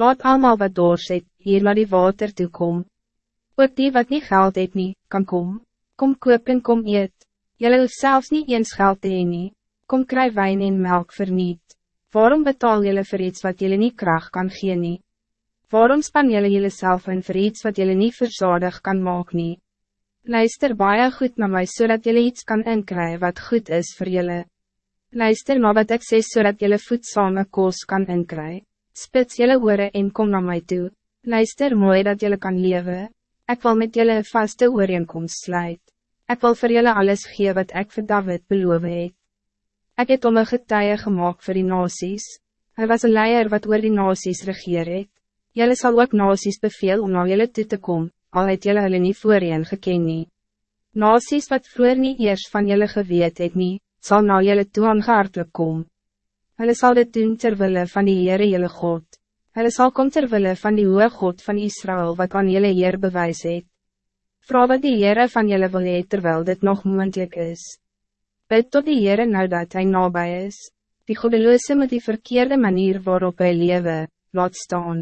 Laat allemaal wat dors het, hier naar die water toe kom. Ook die wat niet geld het nie, kan kom. Kom koop en kom eet. Jylle hoef selfs nie eens geld te heen nie. Kom kry wijn en melk verniet. Waarom betaal jullie voor iets wat jullie niet kracht kan gee nie? Waarom span jullie jullie zelf in voor iets wat jullie niet verzadig kan maak nie? Luister baie goed naar mij zodat jullie iets kan inkrijgen wat goed is voor jullie. Luister maar wat ik zeg zodat jullie voedzame koos kan inkrijgen. Spits jullie oren en kom naar mij toe. Luister mooi dat jullie kan leven. Ik wil met een vaste ooreenkomst sluit. Ik wil voor jullie alles geven wat ik voor David beloof het. Ik het om een getuie gemaakt voor die nasies. Hij was een leier wat oor die nasies regeer het. Jullie zal ook nasies beveel om naar jullie toe te komen, al het jullie hulle nie voorheen geken nie. Nasies wat vroeger niet eerst van jullie geweet het nie, sal na jullie toe aangehartelijk kom. Hulle sal dit doen terwille van die Heere jylle God. Hulle sal kom terwille van die hoge God van Israël wat aan jylle Heer bewys het. Vra wat die Heere van jylle wil hee terwijl dit nog moeilijk is. Bid tot die Heere nou dat hij nabij is. Die godeloose met die verkeerde manier waarop hij lewe, laat staan.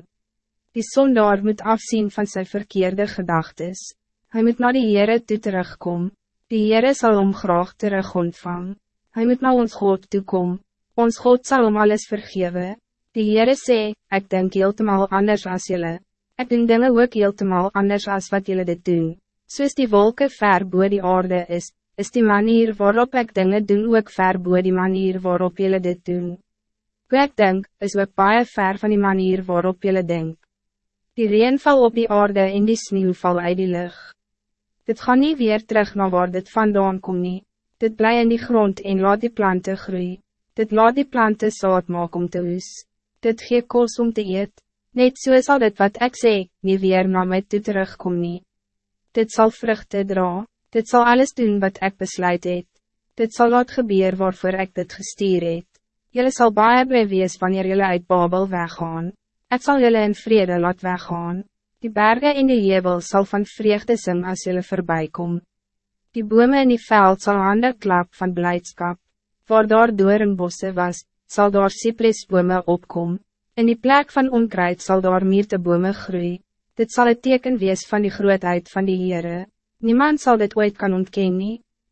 Die zondaar moet afzien van zijn verkeerde gedachtes. Hij moet naar die Heere toe terugkom. Die Heere zal om graag terug ontvang. Hij moet naar ons God toekom. Ons God zal om alles vergeven. Die Heere sê, ek denk heeltemal anders as jylle. Ek doen dinge ook heeltemal anders as wat jylle dit doen. Soos die wolken ver boe die aarde is, is die manier waarop ik dingen doen ook ver boe die manier waarop jullie dit doen. Hoe ek denk, is ook baie ver van die manier waarop jullie denk. Die reen val op die aarde en die sneeuw val uit die lucht. Dit gaan niet weer terug naar waar dit vandaan kom nie. Dit bly in die grond en laat die planten groei. Dit laat die planten saad maak om te oes. Dit gee kos om te eet. Net so sal dit wat ik sê, nie weer na my toe terugkom nie. Dit zal vruchten dra, dit zal alles doen wat ik besluit het. Dit zal wat gebeur waarvoor ik dit gestuur het. Jullie zal baie blij wees wanneer jullie uit Babel weggaan. Ik zal jullie in vrede laat weggaan. Die bergen in de jebel zal van vreugde zing als jullie voorbij kom. Die bomen in die veld zal handen klap van blijdschap. Waar daar door een bosse was, zal daar cypresbome opkom. In die plek van onkruid zal daar myrtebome groei. Dit zal het teken wees van die grootheid van die Heere. Niemand zal dit ooit kan ontkennen.